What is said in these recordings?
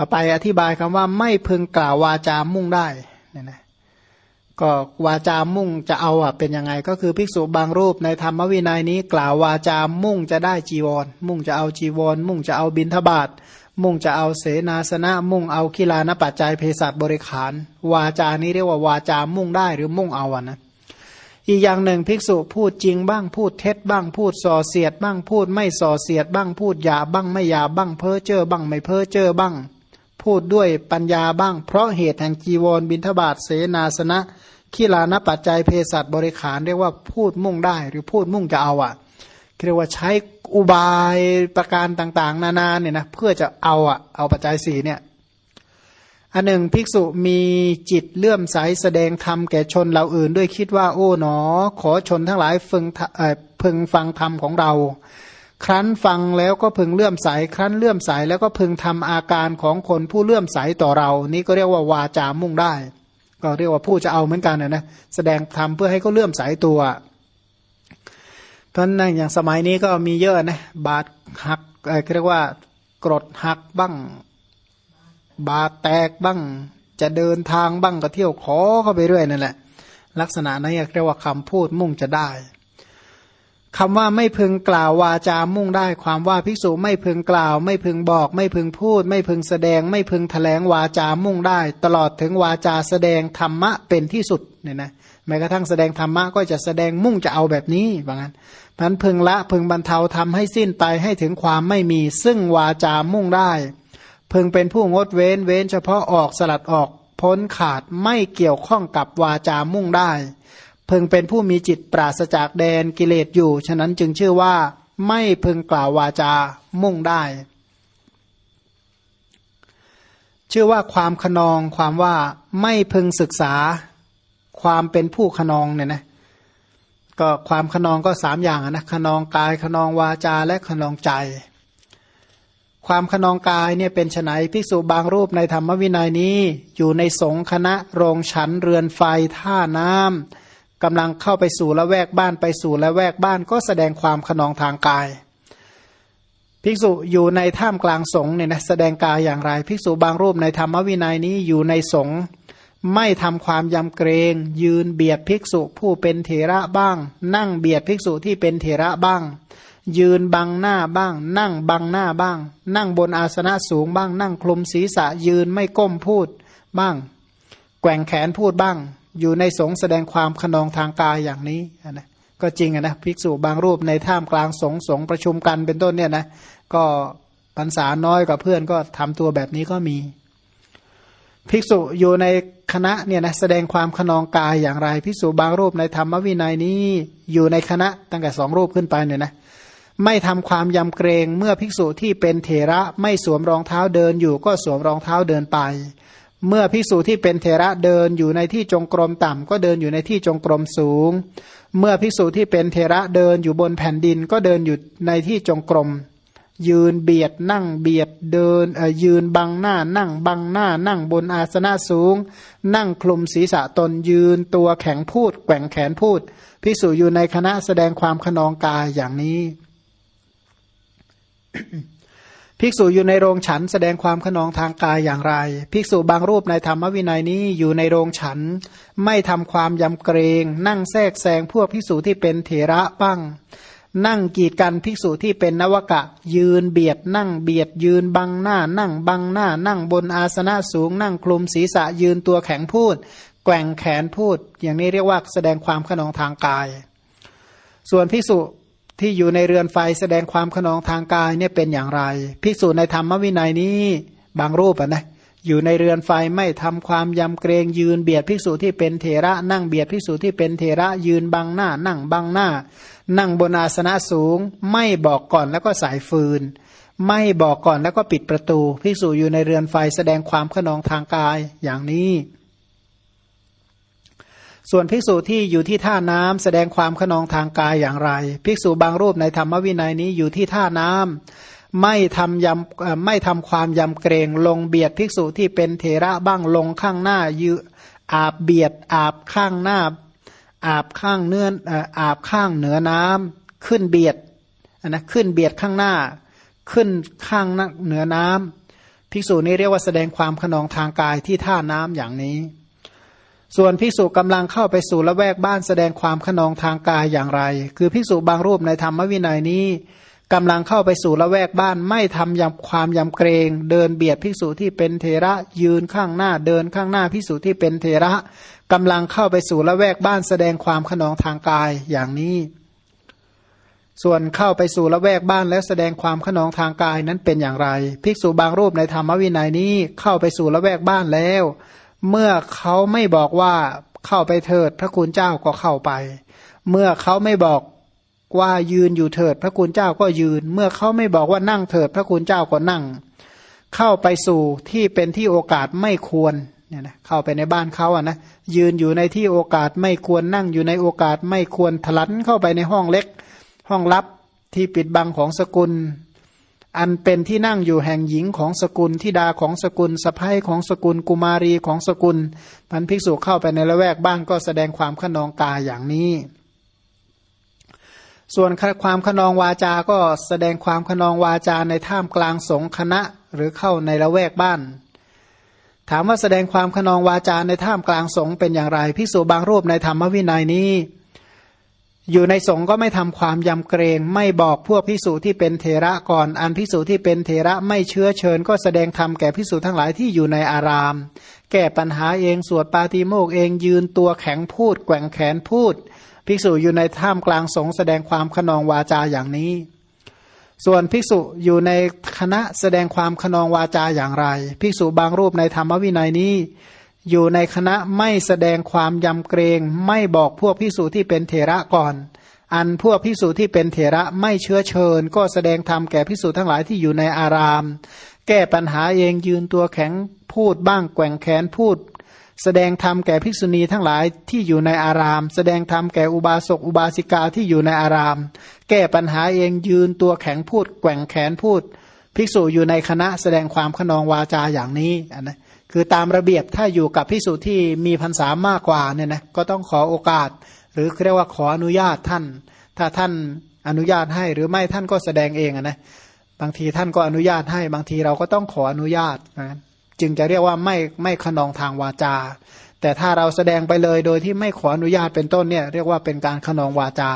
ต่อไปอธิบายคำว่าไม่พึงกล่าววาจามุ่งได้เนี่ยนะก็วาจามุ่งจะเอาอะเป็นยังไง ก็คือภิกษุบางรูปในธรรมวินัยนี้ กล่าววาจามุ่งจะได้จีวร มุ่งจะเอาจีวร มุ่งจะเอาบินทบาทมุ่งจะเอาเสนาสนะ มุ่งเอากีฬานปัจจัยเภสัชบริขาร วาจานี้เรียกว่าวาจามุ่งได้หรือมุ่งเอาอะนะอีกอย่างหนึ่งภิกษุพูดจริงบ้างพูดเท็จบ้างพูดส่อเสียดบ้างพูดไม่ส่อเสียดบ้างพูดหยาบ้างไม่หยาบ้างเพ้อเจ้อบ้างไม่เพ้อเจ้อบ้าง พูดด้วยปัญญาบ้าง เพราะเหตุแห่งจีวรบินทบาทเสนาสนะขีลานปัจจัยเภสัชบริขารเรียกว่าพูดมุ่งได้ หรือพูดมุ่งจะเอาอะเรียกว่าใช้อุบายประการต่างๆ นานาเนี่ยนะเพื่อจะเอาอะเอาปัจจัยสี่เนี่ยอันหนึ่งภิกษุมีจิตเลื่อมใสแสดงธรรมแก่ชนเราอื่น ด้วยคิดว่า โอ้หนอ ขอชนทั้งหลายพึงพึงฟังธรรมของเรา ครั้นฟังแล้วก็พึงเลื่อมใส ครั้นเลื่อมใสแล้วก็พึงทำอาการของคนผู้เลื่อมใสต่อเรา นี่ก็เรียกว่าวาจามุ่งได้ ก็เรียกว่าผู้จะเอาเหมือนกันนะนะแสดงธรรมเพื่อให้เขาเลื่อมใสตัวเพราะนั่นอย่างสมัยนี้ก็มีเยอะนะบาดหักเรียกว่ากรดหักบ้าง บาดแตกบ้าง จะเดินทางบ้างก็เที่ยวขอเข้าไปเรื่อยนั่นแหละ ลักษณะนั้นเรียกว่าคำพูดมุ่งจะได้ คำว่าไม่พึงกล่าววาจามุ่งได้ความว่าภิกษุไม่พึงกล่าว ไม่พึงบอก ไม่พึงพูด ไม่พึงแสดง ไม่พึงแถลงวาจามุ่งได้ ตลอดถึงวาจาแสดงธรรมะเป็นที่สุดเนี่ยนะแม้กระทั่งแสดงธรรมะก็จะแสดงมุ่งจะเอาแบบนี้ว่างั้นพันพึงละพึงบรรเทาทำให้สิ้นไปให้ถึงความไม่มี ซึ่งวาจามุ่งได้ พึงเป็นผู้งดเว้นเว้นเฉพาะออกสลัดออกพ้นขาดไม่เกี่ยวข้องกับวาจามุ่งได้ พึงเป็นผู้มีจิตปราศจากแดนกิเลสอยู่ ฉะนั้นจึงชื่อว่า ไม่พึงกล่าววาจามุ่งได้ ชื่อว่าความขนองความว่าไม่พึงศึกษา ความเป็นผู้ขนองเนี่ยนะก็ความขนองก็สามอย่างนะขนองกายขนองวาจาและขนองใจ ความขนองกายเนี่ยเป็นไฉนภิกษุบางรูปในธรรมวินัยนี้ อยู่ในสงคณะโรงฉันเรือนไฟท่าน้ำ กำลังเข้าไปสู่ละแวกบ้านไปสู่ละแวกบ้านก็แสดงความขนองทางกาย ภิกษุอยู่ในท่ามกลางสงเนี่ยนะแสดงกายอย่างไร ภิกษุบางรูปในธรรมวินัยนี้อยู่ในสงไม่ทำความยำเกรง ยืนเบียดภิกษุผู้เป็นเถระบ้าง นั่งเบียดภิกษุที่เป็นเถระบ้าง ยืนบังหน้าบ้าง นั่งบังหน้าบ้าง นั่งบนอาสนะสูงบ้าง นั่งคลุมศีรษะยืนไม่ก้มพูดบ้าง แกว่งแขนพูดบ้าง อยู่ในสงแสดงความขนองทางกายอย่างนี้นะก็จริงนะภิกษุบางรูปในท่ามกลางสงสงประชุมกันเป็นต้นเนี่ยนะก็พรรษาน้อยกว่าเพื่อนก็ทำตัวแบบนี้ก็มี ภิกษุอยู่ในคณะเนี่ยนะแสดงความขนองกายอย่างไร ภิกษุบางรูปในธรรมวินัยนี้อยู่ในคณะตั้งแต่สองรูปขึ้นไปเนี่ยนะไม่ทำความยำเกรงเมื่อภิกษุที่เป็นเถระไม่สวมรองเท้าเดินอยู่ก็สวมรองเท้าเดินไป เมื่อภิกษุที่เป็นเถระเดินอยู่ในที่จงกรมต่ำ ก็เดินอยู่ในที่จงกรมสูง เมื่อภิกษุที่เป็นเถระเดินอยู่บนแผ่นดินก็เดินอยู่ในที่จงกรมยืนเบียดนั่งเบียดเดินยืนบังหน้านั่งบังหน้านั่งบนอาสนะสูง นั่งคลุมศีรษะตนยืนตัวแข็งพูด แกว่งแขนพูดภิกษุอยู่ในคณะแสดงความขนองกายอย่างนี้ ภิกษุอยู่ในโรงฉันแสดงความขนองทางกายอย่างไร ภิกษุบางรูปในธรรมวินัยนี้อยู่ในโรงฉัน ไม่ทำความยำเกรง นั่งแทรกแซงพวกภิกษุที่เป็นเถระบ้าง นั่งกีดกันภิกษุที่เป็นนวกะ ยืนเบียด นั่งเบียด ยืนบังหน้า นั่งบังหน้า นั่งบนอาสนะสูง นั่งคลุมศีรษะยืนตัวแข็งพูด แกว่งแขนพูด อย่างนี้เรียกว่าแสดงความขนองทางกาย ส่วนภิกษุ ที่อยู่ในเรือนไฟแสดงความขนองทางกายเนี่ยเป็นอย่างไร ภิกษุในธรรมวินัยนี้บางรูปนะอยู่ในเรือนไฟไม่ทำความยำเกรงยืนเบียดภิกษุที่เป็นเถระนั่งเบียดภิกษุที่เป็นเถระยืนบังหน้า นั่งบังหน้า นั่งบนอาสนะสูง ไม่บอกก่อนแล้วก็สายฟืน ไม่บอกก่อนแล้วก็ปิดประตูภิกษุอยู่ในเรือนไฟแสดงความขนองทางกายอย่างนี้ ส่วนภิกษุที่อยู่ที่ท่าน้ำแสดงความขนองทางกายอย่างไร ภิกษุบางรูปในธรรมวินัยนี้อยู่ที่ท่าน้ำไม่ทำยำไม่ทำความยำเกรงลงเบียดภิกษุที่เป็นเถระบ้างลงข้างหน้ายือาบเบียดอาบข้างหน้า อาบข้างเนื้ออาบข้างเหนือน้ำขึ้นเบียดนะขึ้นเบียดข้างหน้า ขึ้นข้างเหนือน้ำภิกษุนี้เรียกว่าแสดงความขนองทางกายที่ท่าน้ำอย่างนี้ ส่วนภิกษุกำลังเข้าไปสู่ละแวกบ้านแสดงความขนองทางกายอย่างไร คือภิกษุบางรูปในธรรมวินัยนี้กำลังเข้าไปสู่ละแวกบ้านไม่ทำยำความยำเกรง เดินเบียดภิกษุที่เป็นเทระยืนข้างหน้าเดินข้างหน้าภิกษุที่เป็นเทระกำลังเข้าไปสู่ละแวกบ้านแสดงความขนองทางกายอย่างนี้ ส่วนเข้าไปสู่ละแวกบ้านแล้วแสดงความขนองทางกายนั้นเป็นอย่างไร ภิกษุบางรูปในธรรมวินัยนี้เข้าไปสู่ละแวกบ้านแล้ว เมื่อเขาไม่บอกว่าเข้าไปเถิด พระคุณเจ้าก็เข้าไป เมื่อเขาไม่บอกว่ายืนอยู่เถิด พระคุณเจ้าก็ยืน เมื่อเขาไม่บอกว่านั่งเถิด พระคุณเจ้าก็นั่ง เข้าไปสู่ที่เป็นที่โอกาสไม่ควรเนี่ยนะเข้าไปในบ้านเขาอะนะยืนอยู่ในที่โอกาสไม่ควรนั่งอยู่ในโอกาสไม่ควรทะลันเข้าไปในห้องเล็ก ห้องลับที่ปิดบังของสกุล อันเป็นที่นั่งอยู่แห่งหญิงของสกุลทิดาของสกุลสะพ้ยของสกุลกุมารีของสกุลพันภิกษุเข้าไปในละแวกบ้านก็แสดงความขนองกายอย่างนี้ ส่วนความขนองวาจา ก็แสดงความขนองวาจาในท่ามกลางสงฆ์คณะหรือเข้าในละแวกบ้าน ถามว่าแสดงความขนองวาจาในท่ามกลางสงฆ์เป็นอย่างไรพิสูจบางรูปในธรรมวินัยนี้ อยู่ในสงฆ์ก็ไม่ทำความยำเกรง ไม่บอกพวกพิสูจที่เป็นเทระก่อน อันพิสูจที่เป็นเทระไม่เชื้อเชิญ ก็แสดงธรรมแก่พิสูจทั้งหลายที่อยู่ในอาราม แก้ปัญหาเองสวดปาติโมกเองยืนตัวแข็งพูด แกว่งแขนพูด ภิกษุอยู่ในท่ามกลางสงแสดงความขนองวาจาอย่างนี้ ส่วนภิกษุอยู่ในคณะแสดงความขนองวาจาอย่างไร ภิกษุบางรูปในธรรมวินัยนี้ อยู่ในคณะไม่แสดงความยำเกรงไม่บอกพวกภิกษุที่เป็นเถระก่อน อันพวกภิกษุที่เป็นเถระไม่เชื้อเชิญ ก็แสดงธรรมแก่ภิกษุทั้งหลายที่อยู่ในอาราม แก้ปัญหาเองยืนตัวแข็งพูดบ้างแกว่งแขนพูด แสดงธรรมแก่ภิกษุณีทั้งหลายที่อยู่ในอาราม แสดงธรรมแก่อุบาสกอุบาสิกาที่อยู่ในอาราม แก้ปัญหาเองยืนตัวแข็งพูด แกว่งแขนพูด ภิกษุอยู่ในคณะแสดงความขนองวาจาอย่างนี้นะ คือตามระเบียบถ้าอยู่กับภิกษุที่มีพรรษามากกว่าเนี่ยนะก็ต้องขอโอกาส หรือเรียกว่าขออนุญาตท่าน ถ้าท่านอนุญาตให้หรือไม่ท่านก็แสดงเองนะบางทีท่านก็อนุญาตให้บางทีเราก็ต้องขออนุญาตนะจึงจะเรียกว่าไม่ไม่ขนองทางวาจา แต่ถ้าเราแสดงไปเลยโดยที่ไม่ขออนุญาตเป็นต้นเนี่ยเรียกว่าเป็นการขนองวาจา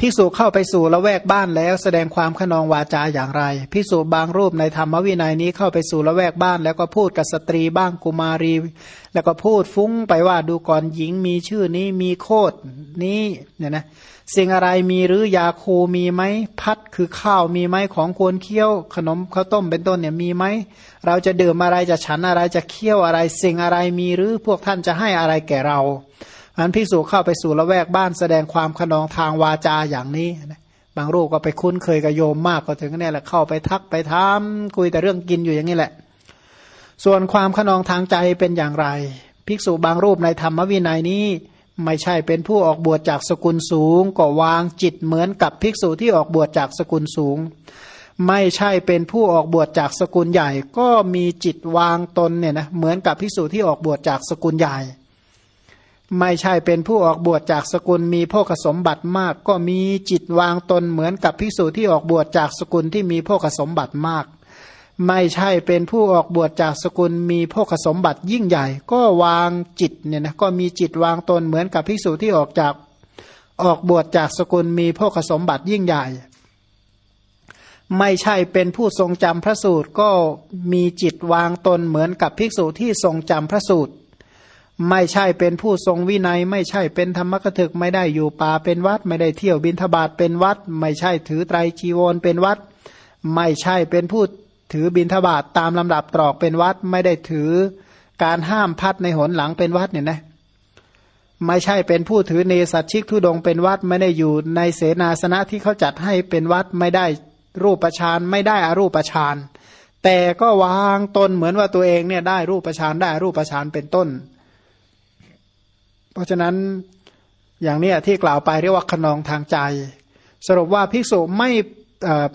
พิสูจเข้าไปสู่ละแวกบ้านแล้วแสดงความขนองวาจาอย่างไรพิสูจบางรูปในธรรมวินัยนี้เข้าไปสู่ละแวกบ้าน แล้วก็พูดกับสตรีบ้างกุมารี แล้วก็พูดฟุ้งไปว่าดูก่อนหญิงมีชื่อนี้มีโคดนี้เนี่ยนะสิ่งอะไรมีหรือยาคูมีไหมพัดคือข้าวมีไหมของควรเคี้ยว ขนมข้าวต้มเป็นต้นเนี่ยมีไหมเราจะดื่มอะไรจะฉันอะไรจะเคี้ยวอะไร สิ่งอะไรมีหรือพวกท่านจะให้อะไรแก่เรา อันพิสูจเข้าไปสู่ละแวกบ้านแสดงความขนองทางวาจาอย่างนี้บางรูปก็ไปคุ้นเคยกับโยมมากก็ถึงนี่แหละเข้าไปทักไปถามคุยแต่เรื่องกินอยู่อย่างนี้แหละ ส่วนความขนองทางใจเป็นอย่างไร ภิกษุบางรูปในธรรมวินัยนี้ ไม่ใช่เป็นผู้ออกบวชจากสกุลสูง ก็วางจิตเหมือนกับภิกษุที่ออกบวชจากสกุลสูง ไม่ใช่เป็นผู้ออกบวชจากสกุลใหญ่ ก็มีจิตวางตนเนี่ยนะเหมือนกับภิกษุที่ออกบวชจากสกุลใหญ่ ไม่ใช่เป็นผู้ออกบวชจากสกุลมีโภคสมบัติมาก ก็มีจิตวางตนเหมือนกับภิกษุที่ออกบวชจากสกุลที่มีโภคสมบัติมาก ไม่ใช่เป็นผู้ออกบวชจากสกุลมีพกสมบัติยิ่งใหญ่ ก็วางจิตเนี่ยนะก็มีจิตวางตนเหมือนกับภิกษุที่ออกจากออกบวชจากสกุลมีพกสมบัติยิ่งใหญ่ ไม่ใช่เป็นผู้ทรงจำพระสูตรก็มีจิตวางตนเหมือนกับภิกษุที่ทรงจำพระสูตร ไม่ใช่เป็นผู้ทรงวินัย ไม่ใช่เป็นธรรมกถึกไม่ได้อยู่ป่าเป็นวัด ไม่ได้เที่ยวบินทบาทเป็นวัด ไม่ใช่ถือไตรจีวรเป็นวัด ไม่ใช่เป็นผู้ถือบินทบาทตามลำดับตรอกเป็นวัด ไม่ได้ถือการห้ามพัดในหนหลังเป็นวัดเนี่ยนะไม่ใช่เป็นผู้ถือเนสัตชิกทุดงเป็นวัดไม่ได้อยู่ในเสนาสนะที่เขาจัดให้เป็นวัดไม่ได้รูปประชานไม่ได้อารูปประชานแต่ก็วางตนเหมือนว่าตัวเองเนี่ยได้รูปประชานได้รูปประชานเป็นต้น ราะฉะนั้นอย่างนี้ที่กล่าวไปเรียกว่าขนองทางใจ สรุปว่าภิกษุไม่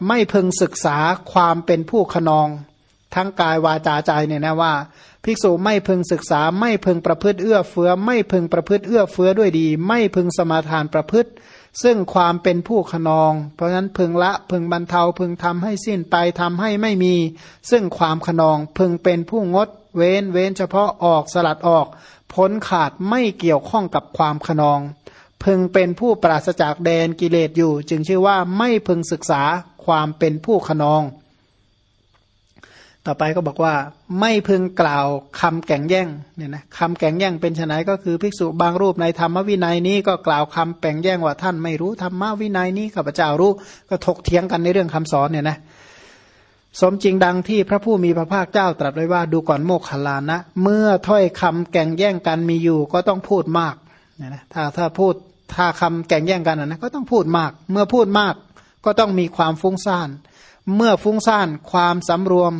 ไม่พึงศึกษาความเป็นผู้ขนองทั้งกายวาจาใจเนี่ยนะว่าภิกษุไม่พึงศึกษาไม่พึงประพฤติเอื้อเฟื้อ ไม่พึงประพฤติเอื้อเฟื้อด้วยดี ไม่พึงสมาทานประพฤติ ซึ่งความเป็นผู้ขนอง เพราะฉะนั้นพึงละพึงบรรเทาพึงทำให้สิ้นไปทำให้ไม่มี ซึ่งความขนองพึงเป็นผู้งด เว้นเว้นเฉพาะออกสลัดออกพ้นขาดไม่เกี่ยวข้องกับความขนอง พึงเป็นผู้ปราศจากแดนกิเลสอยู่ จึงชื่อว่าไม่พึงศึกษาความเป็นผู้ขนอง ต่อไปก็บอกว่าไม่พึงกล่าวคำแก่งแย่งเนี่ยนะคำแก่งแย่งเป็นไนก็คือภิกษุบางรูปในธรรมวินัยนี้ก็กล่าวคำแป่งแย่งว่าท่านไม่รู้ธรรมวินัยนี้ข้าพเจ้ารู้ก็ถกเถียงกันในเรื่องคำสอนเนี่ยนะ สมจริงดังที่พระผู้มีพระภาคเจ้าตรัสไว้ว่าดูก่อนโมกขลานะ เมื่อถ้อยคำแก่งแย่งกันมีอยู่ก็ต้องพูดมากเนี่ยนะถ้าถ้าพูดถ้าคำแก่งแย่งกันนะก็ต้องพูดมาก เมื่อพูดมากก็ต้องมีความฟุ้งซ่าน เมื่อฟุ้งซ่านความสำรวม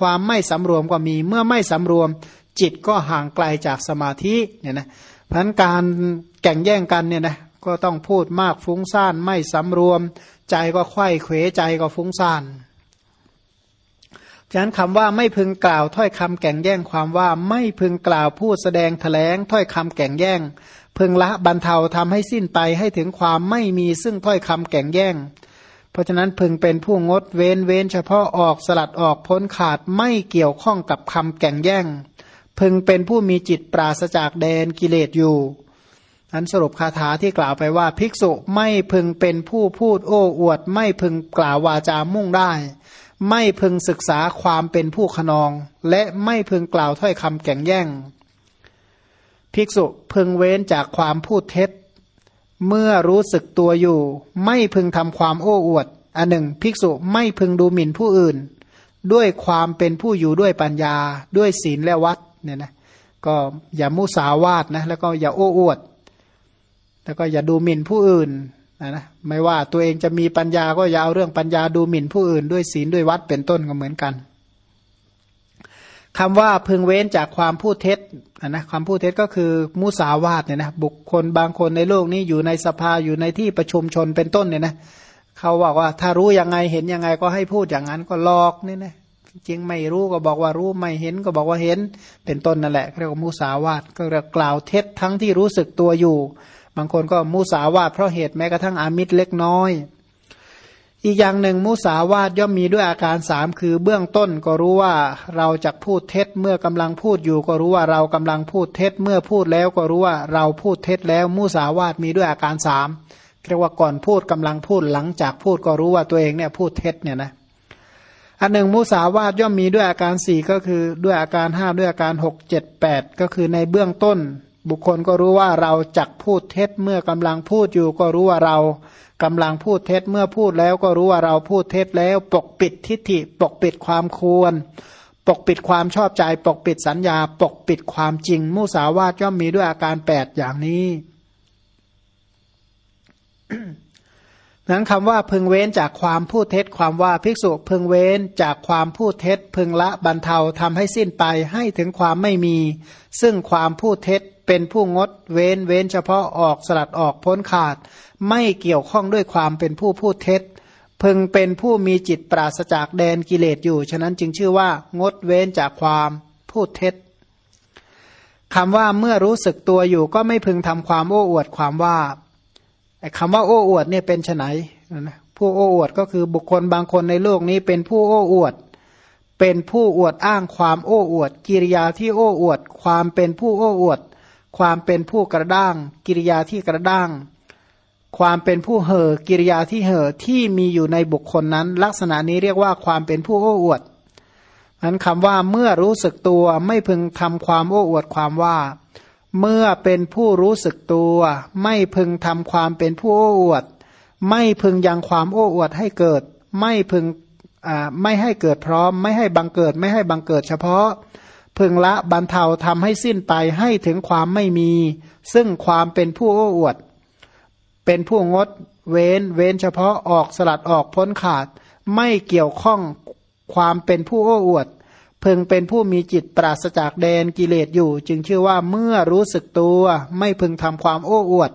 ความไม่สำรวมก็มี เมื่อไม่สำรวม จิตก็ห่างไกลจากสมาธิเนี่ยนะพันการแข่งแย่งกันเนี่ยนะก็ต้องพูดมากฟุ้งซ่านไม่สำรวม ใจก็ไข้เขวใจก็ฟุ้งซ่าน ฉะนั้นคำว่าไม่พึงกล่าวถ้อยคำแก่งแย่งความว่าไม่พึงกล่าวพูดแสดงแถลงถ้อยคำแก่งแย่ง พึงละบรรเทาทำให้สิ้นไปให้ถึงความไม่มีซึ่งถ้อยคำแก่งแย่ง เพราะฉะนั้นพึงเป็นผู้งดเว้นเว้นเฉพาะออกสลัดออกพ้นขาดไม่เกี่ยวข้องกับคำแก่งแย่ง พึงเป็นผู้มีจิตปราศจากแดนกิเลสอยู่อันสรุปคาถาที่กล่าวไปว่า ภิกษุไม่พึงเป็นผู้พูดโอ้อวด ไม่พึงกล่าววาจามุ่งได้ ไม่พึงศึกษาความเป็นผู้ขนอง และไม่พึงกล่าวถ้อยคำแก่งแย่ง ภิกษุพึงเว้นจากความพูดเท็จ เมื่อรู้สึกตัวอยู่ ไม่พึงทำความโอ้อวด อันหนึ่ง ภิกษุไม่พึงดูหมิ่นผู้อื่น ด้วยความเป็นผู้อยู่ด้วยปัญญา ด้วยศีลและวัดเนี่ยนะก็อย่ามุสาวาทนะแล้วก็อย่าโอ้อวด แล้วก็อย่าดูหมิ่นผู้อื่น นะไม่ว่าตัวเองจะมีปัญญาก็อย่าเอาเรื่องปัญญาดูหมิ่นผู้อื่นด้วยศีลด้วยวัดเป็นต้นก็เหมือนกันคำว่าพึงเว้นจากความพูดเท็จนะความพูดเท็จก็คือมุสาวาทเนี่ยนะบุคคลบางคนในโลกนี้อยู่ในสภาอยู่ในที่ประชุมชนเป็นต้นเนี่ยนะเขาบอกว่าถ้ารู้ยังไงเห็นยังไงก็ให้พูดอย่างนั้นก็หลอกนี่นะ จริงไม่รู้ก็บอกว่ารู้ไม่เห็นก็บอกว่าเห็น เป็นต้นนั่นแหละเรียกว่ามุสาวาทก็เรียกกล่าวเท็จทั้งที่รู้สึกตัวอยู่ บางคนก็มุสาวาทเพราะเหตุแม้กระทั่งอามิตรเล็กน้อย อีกอย่างหนึ่งมุสาวาทย่อมมีด้วยอาการสามคือเบื้องต้นก็รู้ว่าเราจะพูดเท็จเมื่อกำลังพูดอยู่ ก็รู้ว่าเรากำลังพูดเท็จเมื่อพูดแล้วก็รู้ว่าเราพูดเท็จแล้วมุสาวาทมีด้วยอาการสามเรียกว่าก่อนพูดกำลังพูดหลังจากพูดก็รู้ว่าตัวเองเนี่ยพูดเท็จเนี่ยนะ อันหนึ่งมุสาวาทย่อมมีด้วยอาการสี่ก็คือด้วยอาการห้าด้วยอาการหกเจ็ดแปดก็คือในเบื้องต้น บุคคลก็รู้ว่าเราจักพูดเท็จเมื่อกำลังพูดอยู่ก็รู้ว่าเรากำลังพูดเท็จเมื่อพูดแล้วก็รู้ว่าเราพูดเท็จแล้ว ปกปิดทิฏฐิปกปิดความควร ปกปิดความชอบใจ ปกปิดสัญญา ปกปิดความจริง มุสาวาทย่อมมีด้วยอาการแปดอย่างนี้ นั้นคำว่าพึงเว้นจากความพูดเท็จความว่าภิกษุพึงเว้นจากความพูดเท็จ พึงละบรรเทาทำให้สิ้นไปให้ถึงความไม่มี ซึ่งความพูดเท็จเป็นผู้งดเว้นเว้นเฉพาะออกสลัดออกพ้นขาด ไม่เกี่ยวข้องด้วยความเป็นผู้พูดเท็จ พึงเป็นผู้มีจิตปราศจากแดนกิเลสอยู่ ฉะนั้นจึงชื่อว่างดเว้นจากความพูดเท็จคำว่าเมื่อรู้สึกตัวอยู่ก็ไม่พึงทำความโอ้อวดความว่า ไอ้คำว่าโอ้อวดเนี่ยเป็นไนนะผู้โอ้อวดก็คือบุคคลบางคนในโลกนี้เป็นผู้โอ้อวด เป็นผู้อวดอ้างความโอ้อวด กิริยาที่โอ้อวด ความเป็นผู้โอ้อวด ความเป็นผู้กระด้าง กิริยาที่กระด้าง ความเป็นผู้เห่อกิริยาที่เห่อที่มีอยู่ในบุคคลนั้น ลักษณะนี้เรียกว่าความเป็นผู้โอ้อวดนั้นคำว่าเมื่อรู้สึกตัวไม่พึงทำความโอ้อวดความว่า เมื่อเป็นผู้รู้สึกตัว ไม่พึงทำความเป็นผู้โอ้อวด ไม่พึงยังความโอ้อวดให้เกิด ไม่พึงไม่ให้เกิดพร้อม ไม่ให้บังเกิด ไม่ให้บังเกิดเฉพาะ พึงละบรรเทาทำให้สิ้นไปให้ถึงความไม่มี ซึ่งความเป็นผู้โอ้อวด เป็นผู้งด เว้น เว้นเฉพาะออกสลัดออกพ้นขาด ไม่เกี่ยวข้องความเป็นผู้โอ้อวด เพึงเป็นผู้มีจิตปราศจากแดนกิเลสอยู่ จึงชื่อว่าเมื่อรู้สึกตัว ไม่พึงทำความโอ้อวด